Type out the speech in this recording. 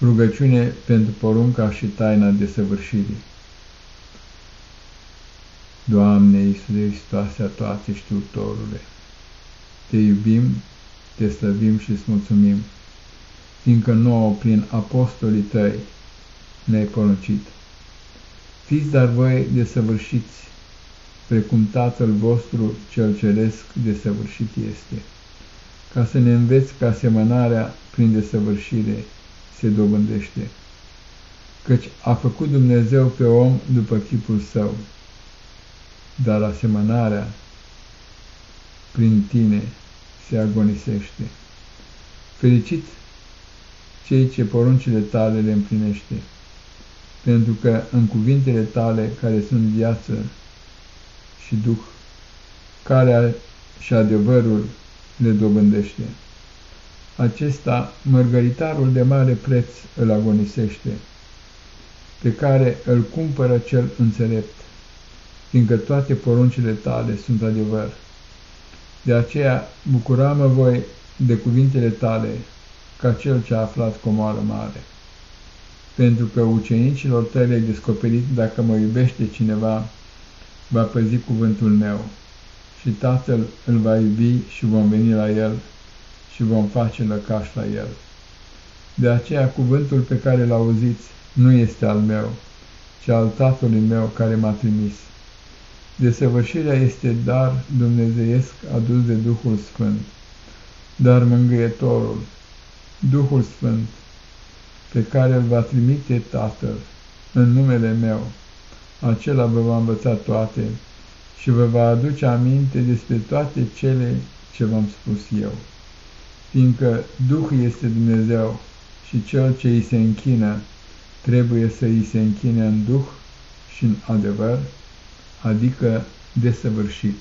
Rugăciune pentru porunca și taina desăvârșirii. Doamne Iisuse Hristoase a toate știutorule, Te iubim, Te slăvim și îți mulțumim, fiindcă nouă prin apostolii Tăi ne-ai poruncit. Fiți dar voi desăvârșiți, precum Tatăl vostru cel ceresc desăvârșit este, ca să ne înveți că asemănarea prin desăvârșire se dobândește, căci a făcut Dumnezeu pe om după chipul său, dar asemănarea prin tine se agonisește. Fericit cei ce poruncile tale le împlinește, pentru că în cuvintele tale care sunt viață și duh, care și adevărul le dobândește. Acesta, mărgăritarul de mare preț, îl agonisește, pe care îl cumpără cel înțelept, fiindcă toate poruncile tale sunt adevăr. De aceea bucuramă voi de cuvintele tale, ca cel ce a aflat comoară mare. Pentru că ucenicilor tăi ai descoperit dacă mă iubește cineva, va păzi cuvântul meu și Tatăl îl va iubi și vom veni la el și vom face lăcaș la el. De aceea cuvântul pe care îl auziți nu este al meu, ci al Tatălui meu care m-a trimis. Desăvârșirea este dar dumnezeiesc adus de Duhul Sfânt, dar mângâietorul, Duhul Sfânt, pe care îl va trimite Tatăl în numele meu, acela vă va învăța toate și vă va aduce aminte despre toate cele ce v-am spus eu fiindcă Duh este Dumnezeu și cel ce îi se închină trebuie să îi se închine în Duh și în adevăr, adică desăvârșit.